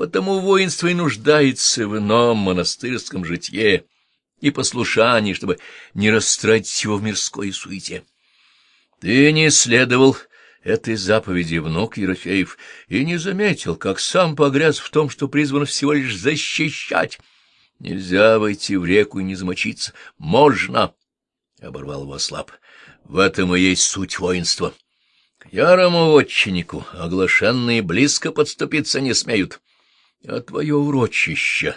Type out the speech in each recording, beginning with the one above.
Потому воинство и нуждается в ином монастырском житье и послушании, чтобы не растратить его в мирской суете. Ты не следовал этой заповеди внук Ерофеев и не заметил, как сам погряз в том, что призван всего лишь защищать. Нельзя войти в реку и не замочиться. Можно, — оборвал его слаб. В этом и есть суть воинства. К ярому отчиннику оглашенные близко подступиться не смеют. А твое урочище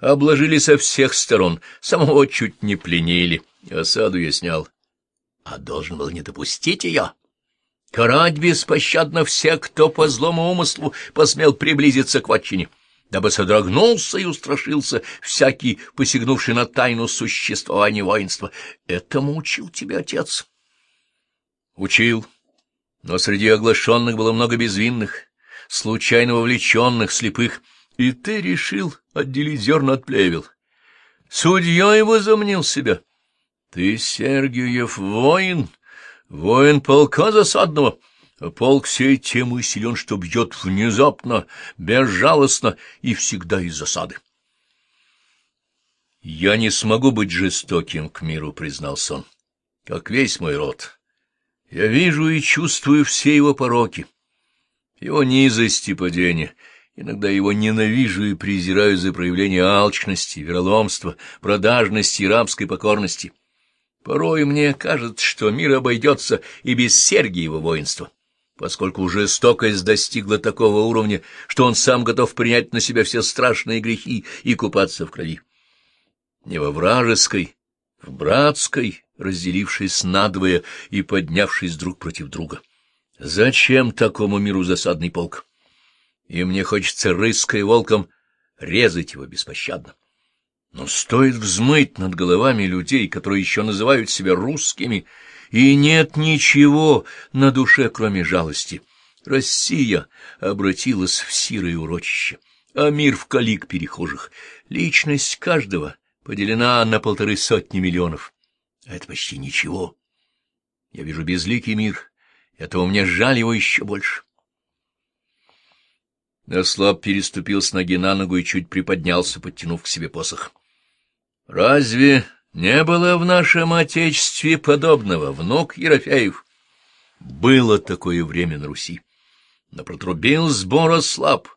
обложили со всех сторон, самого чуть не пленили. Осаду я снял, а должен был не допустить ее. Карать беспощадно всех, кто по злому умыслу посмел приблизиться к вотчине, дабы содрогнулся и устрашился всякий, посягнувший на тайну существования воинства. Этому учил тебя отец. Учил, но среди оглашенных было много безвинных, случайно вовлеченных, слепых, и ты решил отделить зерна от плевел. Судьей возомнил себя. Ты, Сергиев, воин, Воин полка засадного, а полк сей тем и силен, что бьет внезапно, безжалостно и всегда из засады. «Я не смогу быть жестоким к миру», — признался он, — «как весь мой род. Я вижу и чувствую все его пороки, его низость и падение». Иногда его ненавижу и презираю за проявление алчности, вероломства, продажности и рабской покорности. Порой мне кажется, что мир обойдется и без Сергиева воинства, поскольку жестокость достигла такого уровня, что он сам готов принять на себя все страшные грехи и купаться в крови. Не во вражеской, в братской, разделившись надвое и поднявшись друг против друга. Зачем такому миру засадный полк? И мне хочется рыской волком резать его беспощадно. Но стоит взмыть над головами людей, которые еще называют себя русскими, и нет ничего на душе, кроме жалости. Россия обратилась в сирое урочище, а мир в калик перехожих. Личность каждого поделена на полторы сотни миллионов. А это почти ничего. Я вижу безликий мир, этого мне жаль его еще больше. Ослаб переступил с ноги на ногу и чуть приподнялся, подтянув к себе посох. Разве не было в нашем Отечестве подобного, внук Ерофеев? Было такое время на Руси. Но протрубил сбор слаб,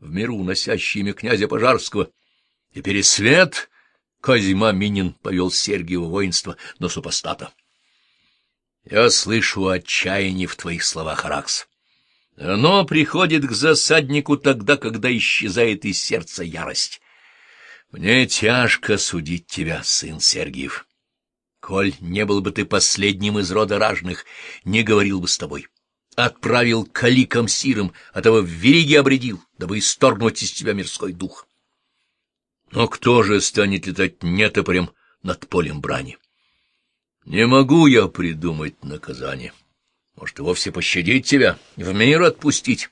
в миру носящий имя князя Пожарского, и пересвет Козьма Минин повел Сергиева воинство на супостата. Я слышу отчаяние в твоих словах, Аракс. Оно приходит к засаднику тогда, когда исчезает из сердца ярость. Мне тяжко судить тебя, сын Сергиев. Коль не был бы ты последним из рода ражных, не говорил бы с тобой. Отправил каликам сиром, а того в вериге обредил, дабы исторгнуть из тебя мирской дух. Но кто же станет летать нетопорем над полем брани? Не могу я придумать наказание. Может, и вовсе пощадить тебя, в мир отпустить?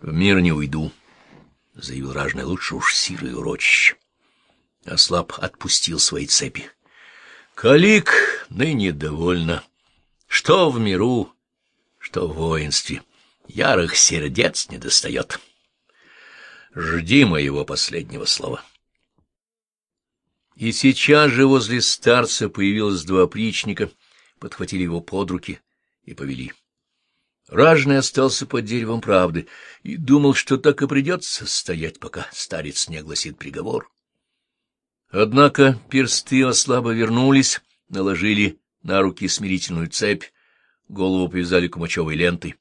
В мир не уйду, — заявил ражный, — лучше уж сирый урочище. Ослаб отпустил свои цепи. Калик ныне довольна. Что в миру, что в воинстве. Ярых сердец не достает. Жди моего последнего слова. И сейчас же возле старца появилось два опричника, подхватили его под руки и повели. Ражный остался под деревом правды и думал, что так и придется стоять, пока старец не огласит приговор. Однако персты слабо вернулись, наложили на руки смирительную цепь, голову повязали кумачевой лентой,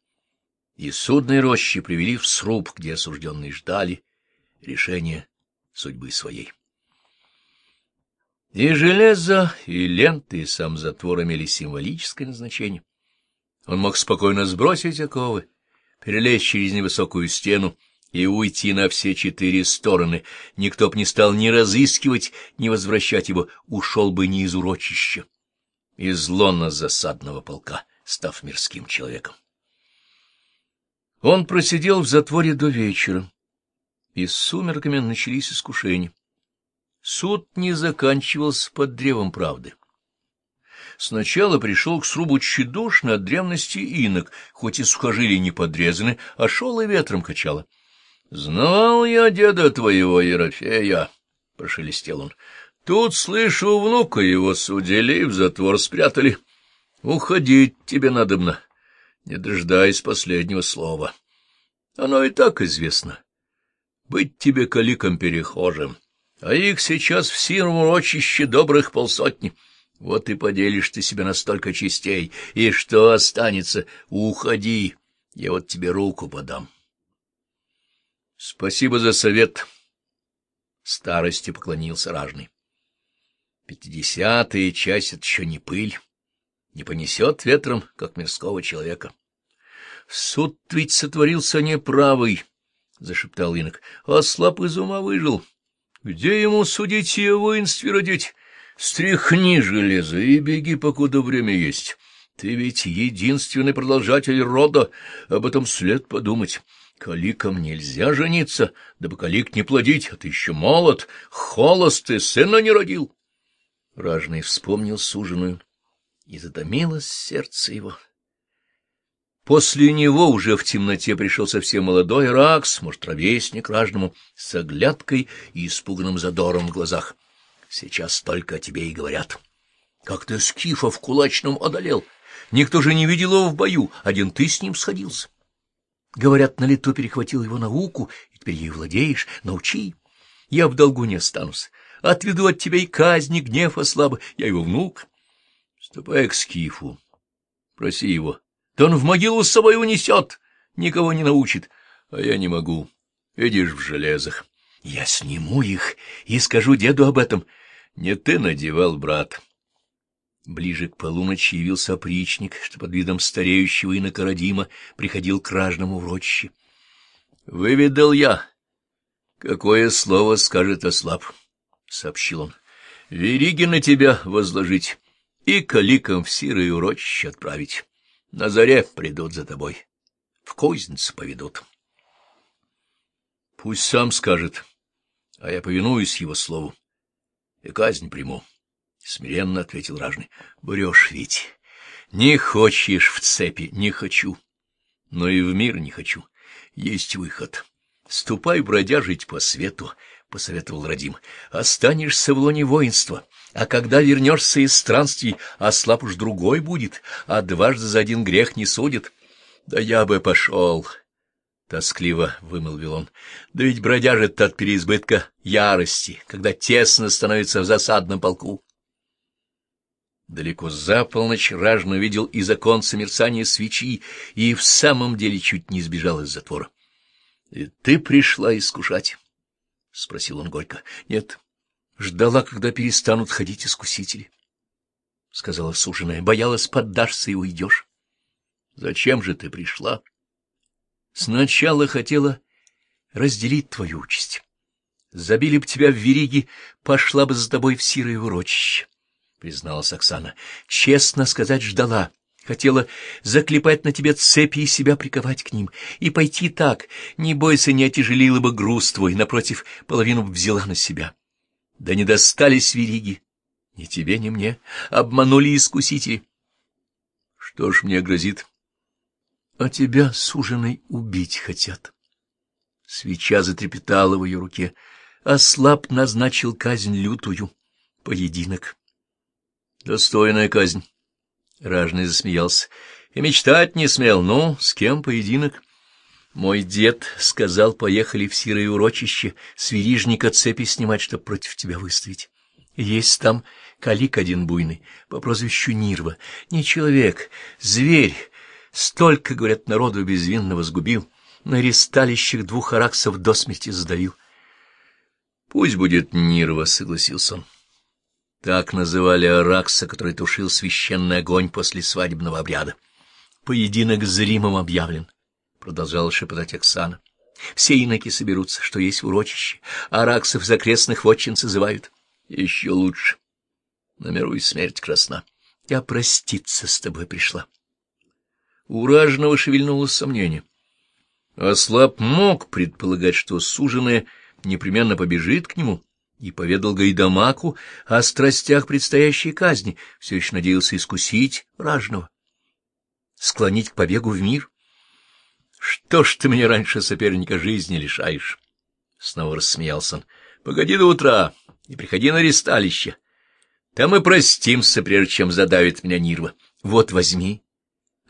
и судные рощи привели в сруб, где осужденные ждали решения судьбы своей. И железо, и ленты, и сам затвор имели символическое назначение. Он мог спокойно сбросить оковы, перелезть через невысокую стену и уйти на все четыре стороны. Никто б не стал ни разыскивать, ни возвращать его, ушел бы не из урочища, из лона засадного полка, став мирским человеком. Он просидел в затворе до вечера, и с сумерками начались искушения. Суд не заканчивался под древом правды. Сначала пришел к срубу тщедушный от древности инок, хоть и сухожилия не подрезаны, а шел и ветром качало. — Знал я деда твоего, Ерофея, — прошелестел он. — Тут, слышу, внука его судили и в затвор спрятали. Уходить тебе надобно, не дожидаясь последнего слова. Оно и так известно. Быть тебе каликом перехожим, а их сейчас в сиром урочище добрых полсотни. Вот и поделишь ты себя на столько частей, и что останется? Уходи, я вот тебе руку подам. Спасибо за совет. Старости поклонился ражный. Пятидесятая часть — это еще не пыль, не понесет ветром, как мирского человека. Суд ведь сотворился неправый, — зашептал инок, — а слаб из ума выжил. Где ему судить и о воинстве родить? Стряхни железо и беги, покуда время есть. Ты ведь единственный продолжатель рода, об этом след подумать. Каликам нельзя жениться, дабы калик не плодить, а ты еще молод, холост и сына не родил. Ражный вспомнил суженую, и затомилось сердце его. После него уже в темноте пришел совсем молодой Ракс, может, ровесник ражному, с оглядкой и испуганным задором в глазах. Сейчас только о тебе и говорят. Как ты Скифа в кулачном одолел? Никто же не видел его в бою, один ты с ним сходился. Говорят, на лету перехватил его науку, и теперь ей владеешь, научи. Я в долгу не останусь. Отведу от тебя и казни, гнев ослабы, я его внук. Ступай к Скифу, проси его, да он в могилу с собой унесет, никого не научит, а я не могу. Видишь, в железах. Я сниму их и скажу деду об этом. Не ты надевал, брат. Ближе к полуночи явился опричник, что под видом стареющего инока Родима приходил к ражному врочище. — Выведал я. Какое слово скажет ослаб, — сообщил он. — Вериги на тебя возложить и каликам в сирые урочище отправить. На заре придут за тобой, в кузницу поведут. Пусть сам скажет, а я повинуюсь его слову и казнь приму. Смиренно ответил ражный. Брешь ведь. Не хочешь в цепи, не хочу. Но и в мир не хочу. Есть выход. Ступай, бродя, жить по свету, — посоветовал Радим. Останешься в лоне воинства, а когда вернешься из странствий, ослаб уж другой будет, а дважды за один грех не судит. Да я бы пошел, — тоскливо вымолвил он. Да ведь бродяжит от переизбытка ярости, когда тесно становится в засадном полку. Далеко за полночь ражно видел из оконца мерцание свечи и в самом деле чуть не сбежал из затвора. — И ты пришла искушать? — спросил он горько. — Нет, ждала, когда перестанут ходить искусители. — сказала суженая. — Боялась, поддашься и уйдешь. — Зачем же ты пришла? — Сначала хотела разделить твою участь. Забили б тебя в вериги, пошла бы за тобой в сирое урочище, — призналась Оксана. — Честно сказать, ждала. Хотела заклепать на тебе цепи и себя приковать к ним. И пойти так, не бойся, не отяжелила бы груз твой, напротив, половину взяла на себя. Да не достались вериги, ни тебе, ни мне, обманули искусители. Что ж мне грозит? А тебя, суженой, убить хотят. Свеча затрепетала в ее руке. Ослаб назначил казнь лютую, поединок. Достойная казнь. Ражный засмеялся. И мечтать не смел. Ну, с кем поединок? Мой дед сказал, поехали в сирое урочище свирижника цепи снимать, чтоб против тебя выставить. Есть там калик один буйный, по прозвищу Нирва. Не человек, зверь. Столько, говорят, народу безвинного сгубил. На ресталищах двух араксов до смерти задавил. Пусть будет Нирва, согласился он. Так называли Аракса, который тушил священный огонь после свадебного обряда. Поединок с Римом объявлен, — продолжала шепотать Оксана. Все иноки соберутся, что есть урочище, а Араксов из окрестных вотчин созывают. Еще лучше. На миру и смерть красна. Я проститься с тобой пришла. У Ражного шевельнулось сомнение. Ослаб мог предполагать, что суженая непременно побежит к нему, и поведал Гайдамаку о страстях предстоящей казни, все еще надеялся искусить ражного, склонить к побегу в мир. Что ж ты меня раньше соперника жизни лишаешь? Снова рассмеялся он. — Погоди до утра и приходи на ресталище. Там мы простимся, прежде чем задавит меня Нирва. Вот возьми.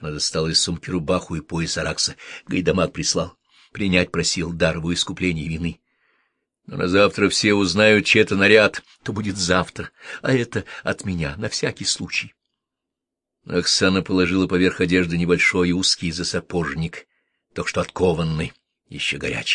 Она достала из сумки рубаху и пояс Аракса. Гайдамак прислал. Принять просил дар во искупление вины. Но на завтра все узнают, чей это наряд, то будет завтра, а это от меня, на всякий случай. Оксана положила поверх одежды небольшой узкий засапожник, только что откованный, еще горячий.